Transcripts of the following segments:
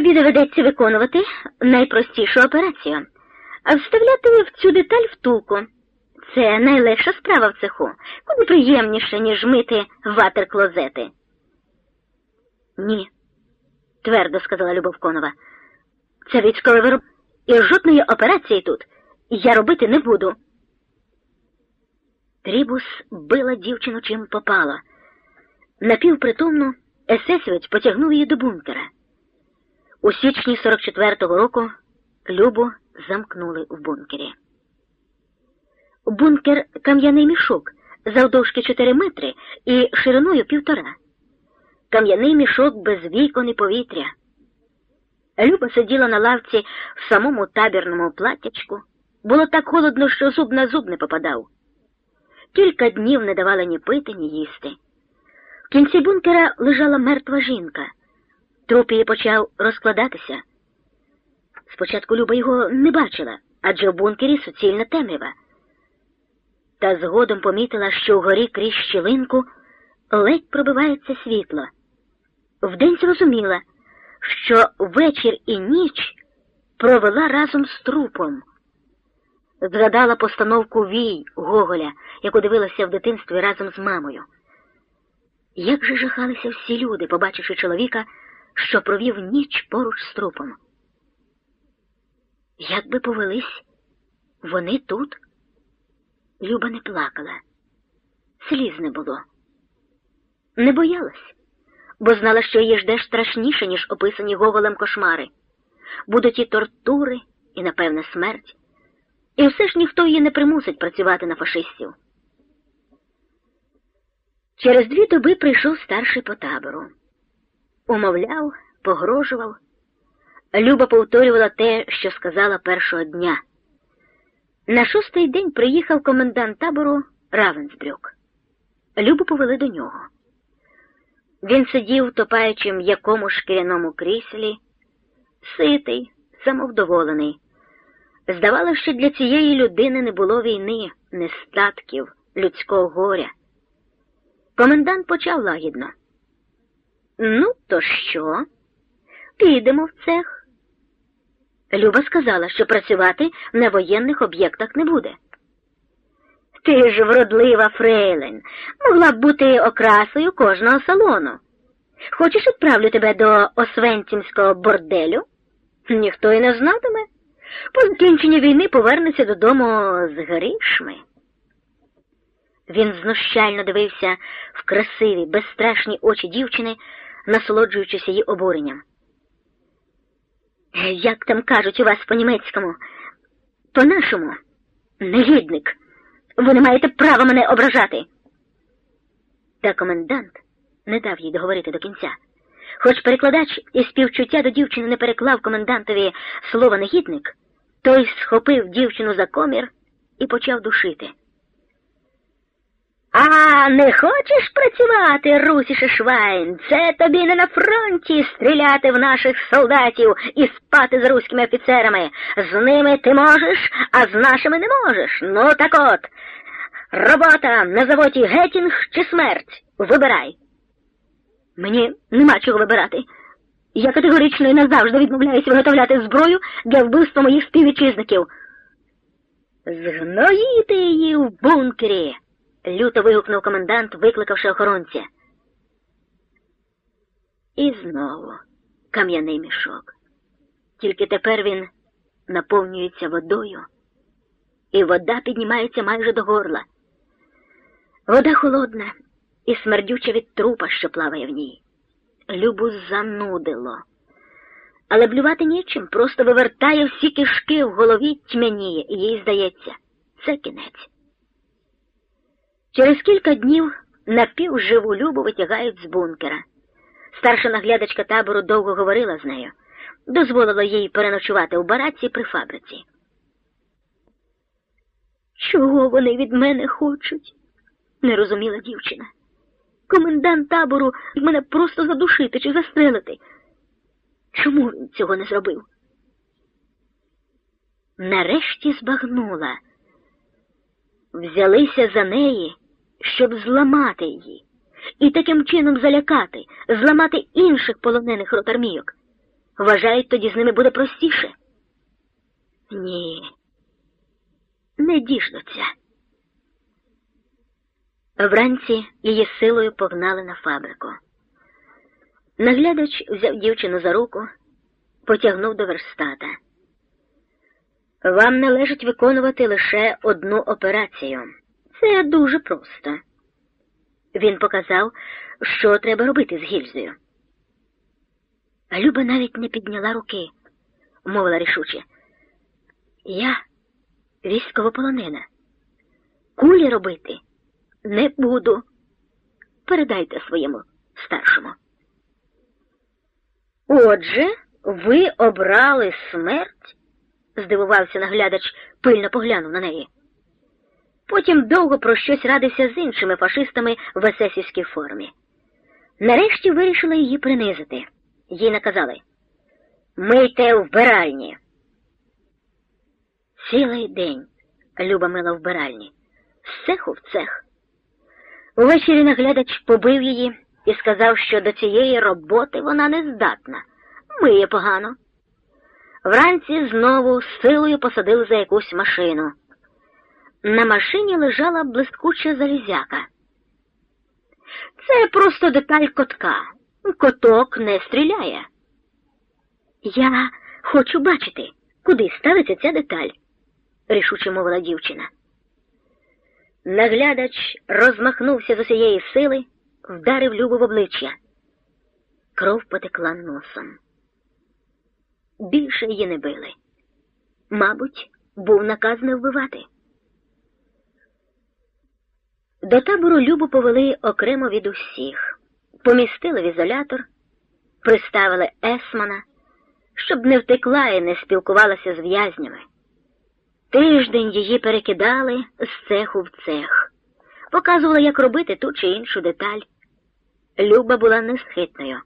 тобі доведеться виконувати найпростішу операцію, а вставляти в цю деталь втулку. Це найлегша справа в цеху, куди приємніше, ніж мити ватер-клозети. Ні, твердо сказала Любов Конова. Це військове вироб, і жодної операції тут я робити не буду. Трібус била дівчину чим попало. Напівпритомну есесівець потягнув її до бункера. У січні 44-го року Любу замкнули в бункері. Бункер кам'яний мішок завдовжки 4 метри і шириною півтора. Кам'яний мішок без вікон і повітря. Люба сиділа на лавці в самому табірному платтячку. Було так холодно, що зуб на зуб не попадав. Кілька днів не давала ні пити, ні їсти. В кінці бункера лежала мертва жінка. Труп почав розкладатися. Спочатку Люба його не бачила, адже в бункері суцільна темрява. Та згодом помітила, що вгорі крізь щілинку ледь пробивається світло. Вдень зрозуміла, що вечір і ніч провела разом з трупом. Згадала постановку Вій Гоголя, яку дивилася в дитинстві разом з мамою. Як же жахалися всі люди, побачивши чоловіка, що провів ніч поруч з трупом. Як би повелись вони тут? Люба не плакала, сліз не було. Не боялась, бо знала, що її жде страшніше, ніж описані Гоголем кошмари. Будуть і тортури, і, напевне, смерть. І все ж ніхто її не примусить працювати на фашистів. Через дві доби прийшов старший по табору. Умовляв, погрожував. Люба повторювала те, що сказала першого дня. На шостий день приїхав комендант табору Равенсбрюк. Любу повели до нього. Він сидів, топаючи в якому шкіряному кріслі, ситий, самовдоволений. Здавалося, що для цієї людини не було війни, нестатків, людського горя. Комендант почав лагідно. Ну, то що? Підемо в цех. Люба сказала, що працювати на воєнних об'єктах не буде. Ти ж вродлива Фрейлен, могла б бути окрасою кожного салону. Хочеш відправлю тебе до Освенцімського борделю? Ніхто й не знатиме. По закінченні війни повернеться додому з грішми. Він знущально дивився в красиві, безстрашні очі дівчини, насолоджуючись її обуренням. Як там кажуть у вас по-німецькому? По-нашому, негідник. Ви не маєте права мене ображати. Та комендант не дав їй договорити до кінця. Хоч перекладач із співчуття до дівчини не переклав комендантові слово негідник, той схопив дівчину за комір і почав душити. А не хочеш працювати, Russische Schwein? Це тобі не на фронті стріляти в наших солдатів і спати з руськими офіцерами. З ними ти можеш, а з нашими не можеш. Ну так от. Робота на заводі Гетінг чи смерть. Вибирай. Мені нема чого вибирати. Я категорично і назавжди відмовляюся виготовляти зброю для вбивства моїх співвітчизників. Згноїти її в бункері люто вигукнув комендант, викликавши охоронця. І знову кам'яний мішок. Тільки тепер він наповнюється водою, і вода піднімається майже до горла. Вода холодна і смердюча від трупа, що плаває в ній. Любу занудило. Але блювати нічим, просто вивертає всі кишки в голові тьмяніє, і їй здається, це кінець. Через кілька днів напівживу Любу витягають з бункера. Старша наглядачка табору довго говорила з нею, дозволила їй переночувати у бараці при фабриці. Чого вони від мене хочуть? не розуміла дівчина. Комендант табору мене просто задушити чи застрелити. Чому він цього не зробив? Нарешті збагнула. Взялися за неї щоб зламати її і таким чином залякати, зламати інших полонених ротармійок. Вважають, тоді з ними буде простіше. Ні, не діждуться. Вранці її силою погнали на фабрику. Наглядач взяв дівчину за руку, потягнув до верстата. Вам належить виконувати лише одну операцію. Це дуже просто. Він показав, що треба робити з гільзою. Люба навіть не підняла руки, мовила рішуче. Я військовополонена. Кулі робити не буду. Передайте своєму старшому. Отже, ви обрали смерть? здивувався наглядач, пильно поглянув на неї. Потім довго про щось радився з іншими фашистами в есесівській формі. Нарешті вирішили її принизити. Їй наказали Мийте вбиральні. Цілий день Люба мила вбиральні, з цеху в цех. Увечері наглядач побив її і сказав, що до цієї роботи вона не здатна, миє погано. Вранці знову силою посадили за якусь машину. На машині лежала блискуча залізяка. Це просто деталь котка. Коток не стріляє. Я хочу бачити, куди ставиться ця деталь, рішуче мовила дівчина. Наглядач розмахнувся з усієї сили, вдарив Любу в обличчя. Кров потекла носом. Більше її не били. Мабуть, був наказ не вбивати. До табору Любу повели окремо від усіх, помістили в ізолятор, приставили Есмана, щоб не втекла і не спілкувалася з в'язнями. Тиждень її перекидали з цеху в цех, показували, як робити ту чи іншу деталь. Люба була несхитною,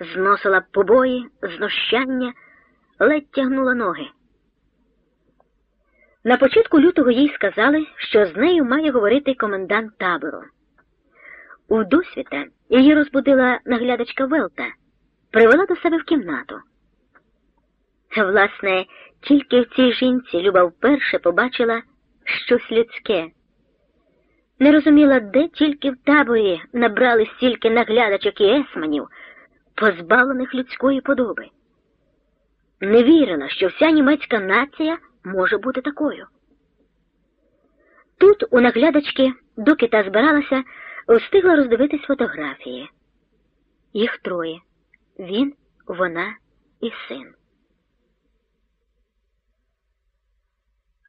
зносила побої, знущання, ледь тягнула ноги. На початку лютого їй сказали, що з нею має говорити комендант табору. У досвіта її розбудила наглядачка Велта, привела до себе в кімнату. Власне, тільки в цій жінці Люба вперше побачила щось людське. Не розуміла, де тільки в таборі набрали стільки наглядачок і есманів, позбавлених людської подоби. Не вірила, що вся німецька нація може бути такою. Тут, у наглядачки, доки та збиралася, встигла роздивитись фотографії. Їх троє він, вона і син.